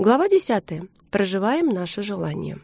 Глава 10. Проживаем наше желание.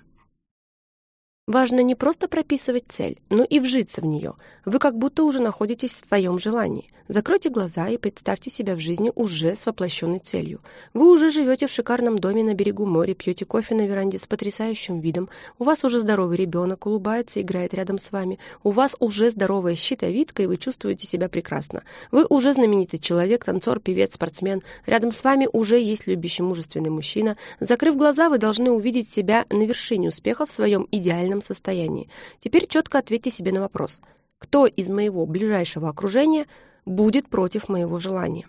Важно не просто прописывать цель, но и вжиться в нее. Вы как будто уже находитесь в своем желании. Закройте глаза и представьте себя в жизни уже с воплощенной целью. Вы уже живете в шикарном доме на берегу моря, пьете кофе на веранде с потрясающим видом, у вас уже здоровый ребенок, улыбается, играет рядом с вами, у вас уже здоровая щитовидка, и вы чувствуете себя прекрасно. Вы уже знаменитый человек, танцор, певец, спортсмен. Рядом с вами уже есть любящий мужественный мужчина. Закрыв глаза, вы должны увидеть себя на вершине успеха в своем идеальном нормальном состоянии. Теперь четко ответьте себе на вопрос. Кто из моего ближайшего окружения будет против моего желания?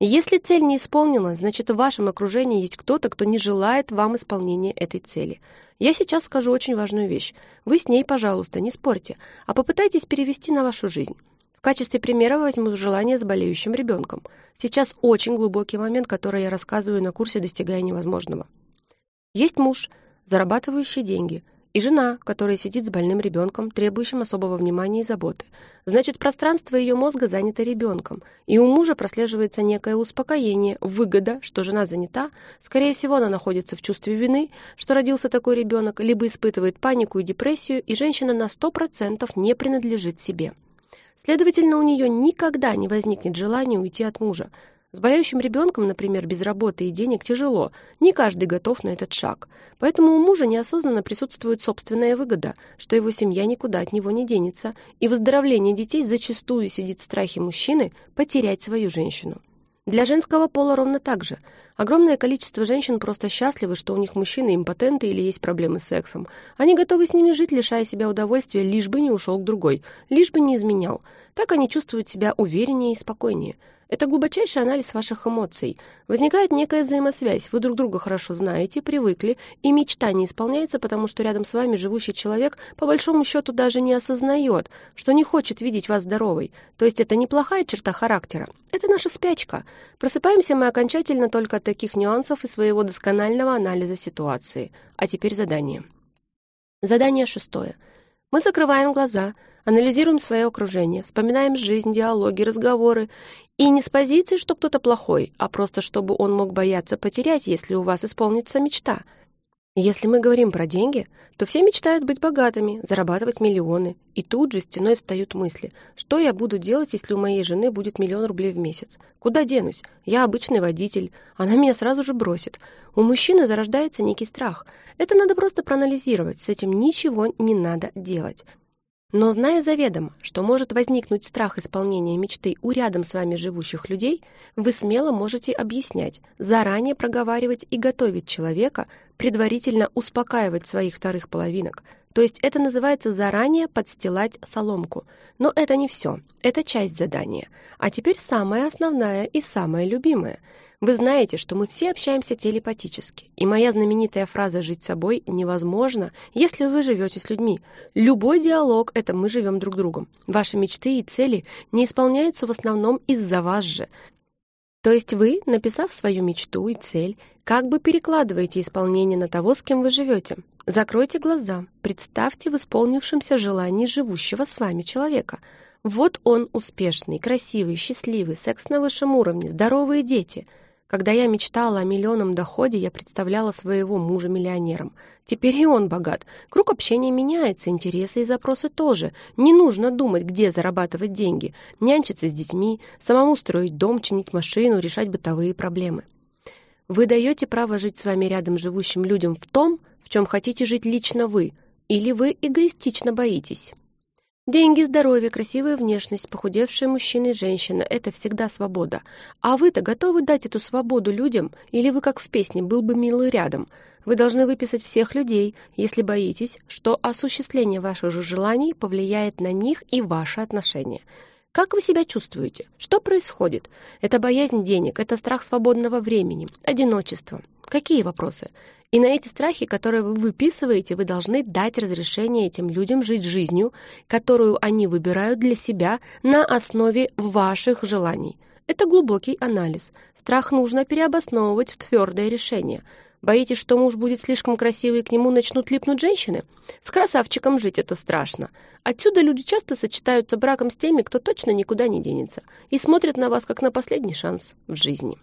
Если цель не исполнена, значит в вашем окружении есть кто-то, кто не желает вам исполнения этой цели. Я сейчас скажу очень важную вещь. Вы с ней, пожалуйста, не спорьте, а попытайтесь перевести на вашу жизнь. В качестве примера возьму желание с болеющим ребенком. Сейчас очень глубокий момент, который я рассказываю на курсе «Достигая невозможного». Есть муж, зарабатывающий деньги – и жена, которая сидит с больным ребенком, требующим особого внимания и заботы. Значит, пространство ее мозга занято ребенком, и у мужа прослеживается некое успокоение, выгода, что жена занята. Скорее всего, она находится в чувстве вины, что родился такой ребенок, либо испытывает панику и депрессию, и женщина на 100% не принадлежит себе. Следовательно, у нее никогда не возникнет желания уйти от мужа. С болеющим ребенком, например, без работы и денег тяжело, не каждый готов на этот шаг. Поэтому у мужа неосознанно присутствует собственная выгода, что его семья никуда от него не денется, и выздоровление детей зачастую сидит в страхе мужчины потерять свою женщину. Для женского пола ровно так же. Огромное количество женщин просто счастливы, что у них мужчины импотенты или есть проблемы с сексом. Они готовы с ними жить, лишая себя удовольствия, лишь бы не ушел к другой, лишь бы не изменял. Так они чувствуют себя увереннее и спокойнее. Это глубочайший анализ ваших эмоций. Возникает некая взаимосвязь, вы друг друга хорошо знаете, привыкли, и мечта не исполняется, потому что рядом с вами живущий человек по большому счету даже не осознает, что не хочет видеть вас здоровой. То есть это неплохая черта характера, это наша спячка. Просыпаемся мы окончательно только от таких нюансов и своего досконального анализа ситуации. А теперь задание. Задание шестое. Мы закрываем глаза — анализируем свое окружение, вспоминаем жизнь, диалоги, разговоры. И не с позиции, что кто-то плохой, а просто чтобы он мог бояться потерять, если у вас исполнится мечта. Если мы говорим про деньги, то все мечтают быть богатыми, зарабатывать миллионы. И тут же стеной встают мысли, что я буду делать, если у моей жены будет миллион рублей в месяц? Куда денусь? Я обычный водитель, она меня сразу же бросит. У мужчины зарождается некий страх. Это надо просто проанализировать, с этим ничего не надо делать. Но зная заведомо, что может возникнуть страх исполнения мечты у рядом с вами живущих людей, вы смело можете объяснять, заранее проговаривать и готовить человека, предварительно успокаивать своих вторых половинок. То есть это называется заранее подстилать соломку. Но это не все, это часть задания. А теперь самая основная и самая любимая – вы знаете, что мы все общаемся телепатически, и моя знаменитая фраза «жить собой» невозможно, если вы живете с людьми. Любой диалог — это мы живем друг другом. Ваши мечты и цели не исполняются в основном из-за вас же. То есть вы, написав свою мечту и цель, как бы перекладываете исполнение на того, с кем вы живете. Закройте глаза, представьте в исполнившемся желании живущего с вами человека — вот он успешный, красивый, счастливый, секс на высшем уровне, здоровые дети — когда я мечтала о миллионном доходе, я представляла своего мужа миллионером. Теперь и он богат. Круг общения меняется, интересы и запросы тоже. Не нужно думать, где зарабатывать деньги, нянчиться с детьми, самому строить дом, чинить машину, решать бытовые проблемы. Вы даете право жить с вами рядом живущим людям в том, в чем хотите жить лично вы, или вы эгоистично боитесь. Деньги, здоровье, красивая внешность, похудевшие мужчины и женщина — это всегда свобода. А вы-то готовы дать эту свободу людям? Или вы, как в песне, был бы милый рядом? Вы должны выписать всех людей, если боитесь, что осуществление ваших же желаний повлияет на них и ваши отношения. Как вы себя чувствуете? Что происходит? Это боязнь денег, это страх свободного времени, одиночество. Какие вопросы? И на эти страхи, которые вы выписываете, вы должны дать разрешение этим людям жить жизнью, которую они выбирают для себя на основе ваших желаний. Это глубокий анализ. Страх нужно переобосновывать в твердое решение. Боитесь, что муж будет слишком красивый и к нему начнут липнуть женщины? С красавчиком жить это страшно. Отсюда люди часто сочетаются браком с теми, кто точно никуда не денется, и смотрят на вас как на последний шанс в жизни.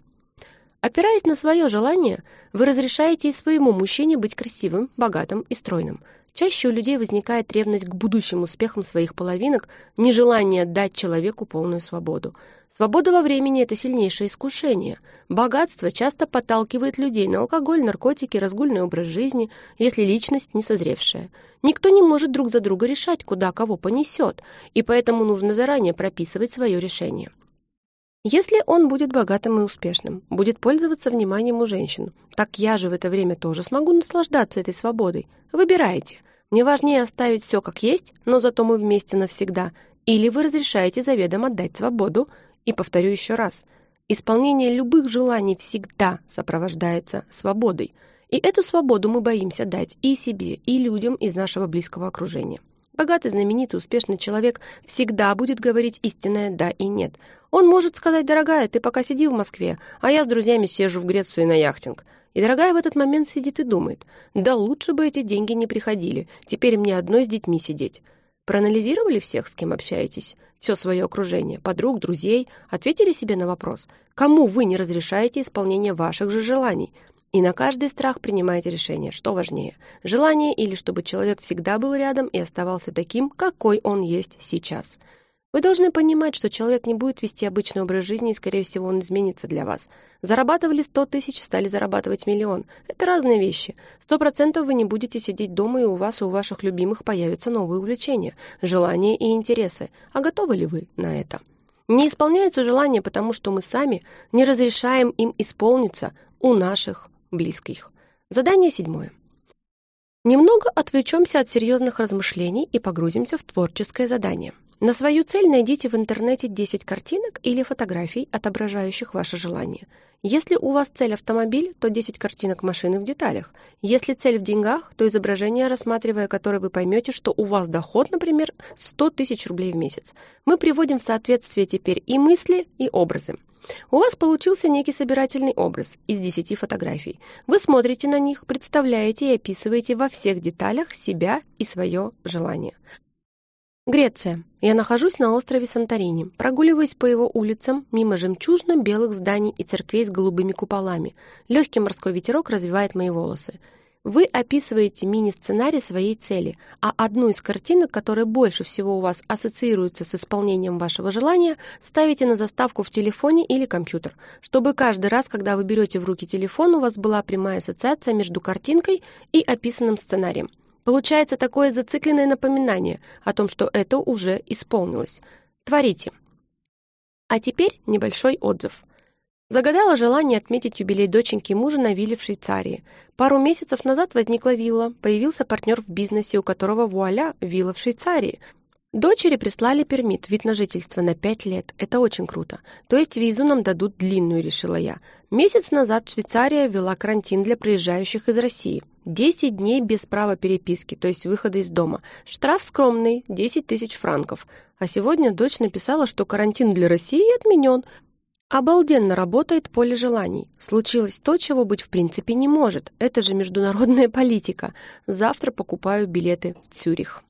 Опираясь на свое желание, вы разрешаете и своему мужчине быть красивым, богатым и стройным. Чаще у людей возникает ревность к будущим успехам своих половинок, нежелание дать человеку полную свободу. Свобода во времени — это сильнейшее искушение. Богатство часто подталкивает людей на алкоголь, наркотики, разгульный образ жизни, если личность не созревшая. Никто не может друг за друга решать, куда кого понесет, и поэтому нужно заранее прописывать свое решение. Если он будет богатым и успешным, будет пользоваться вниманием у женщин, так я же в это время тоже смогу наслаждаться этой свободой. Выбирайте. Мне важнее оставить все как есть, но зато мы вместе навсегда. Или вы разрешаете заведомо отдать свободу. И повторю еще раз. Исполнение любых желаний всегда сопровождается свободой. И эту свободу мы боимся дать и себе, и людям из нашего близкого окружения. Богатый, знаменитый, успешный человек всегда будет говорить истинное «да» и «нет». Он может сказать «дорогая, ты пока сиди в Москве, а я с друзьями сижу в Грецию на яхтинг». И дорогая в этот момент сидит и думает, да лучше бы эти деньги не приходили, теперь мне одной с детьми сидеть. Проанализировали всех, с кем общаетесь? Все свое окружение, подруг, друзей? Ответили себе на вопрос, кому вы не разрешаете исполнение ваших же желаний? И на каждый страх принимаете решение, что важнее, желание или чтобы человек всегда был рядом и оставался таким, какой он есть сейчас – вы должны понимать, что человек не будет вести обычный образ жизни, и, скорее всего, он изменится для вас. Зарабатывали 100 тысяч, стали зарабатывать миллион. Это разные вещи. Сто процентов вы не будете сидеть дома, и у вас и у ваших любимых появятся новые увлечения, желания и интересы. А готовы ли вы на это? Не исполняются желания, потому что мы сами не разрешаем им исполниться у наших близких. Задание седьмое. Немного отвлечемся от серьезных размышлений и погрузимся в творческое задание. На свою цель найдите в интернете 10 картинок или фотографий, отображающих ваше желание. Если у вас цель автомобиль, то 10 картинок машины в деталях. Если цель в деньгах, то изображение, рассматривая которое вы поймете, что у вас доход, например, 100 тысяч рублей в месяц. Мы приводим в соответствие теперь и мысли, и образы. У вас получился некий собирательный образ из 10 фотографий. Вы смотрите на них, представляете и описываете во всех деталях себя и свое желание. Греция. Я нахожусь на острове Санторини, прогуливаясь по его улицам мимо жемчужно-белых зданий и церквей с голубыми куполами. Легкий морской ветерок развивает мои волосы. Вы описываете мини-сценарий своей цели, а одну из картинок, которая больше всего у вас ассоциируется с исполнением вашего желания, ставите на заставку в телефоне или компьютер, чтобы каждый раз, когда вы берете в руки телефон, у вас была прямая ассоциация между картинкой и описанным сценарием. Получается такое зацикленное напоминание о том, что это уже исполнилось. Творите. А теперь небольшой отзыв. Загадала желание отметить юбилей доченьки мужа на вилле в Швейцарии. Пару месяцев назад возникла вилла, появился партнер в бизнесе, у которого вуаля, вилла в Швейцарии – Дочери прислали пермит, вид на жительство на пять лет. Это очень круто. То есть визу нам дадут длинную, решила я. Месяц назад Швейцария ввела карантин для приезжающих из России. Десять дней без права переписки, то есть выхода из дома. Штраф скромный, десять тысяч франков. А сегодня дочь написала, что карантин для России отменен. Обалденно работает поле желаний. Случилось то, чего быть в принципе не может. Это же международная политика. Завтра покупаю билеты в Цюрих.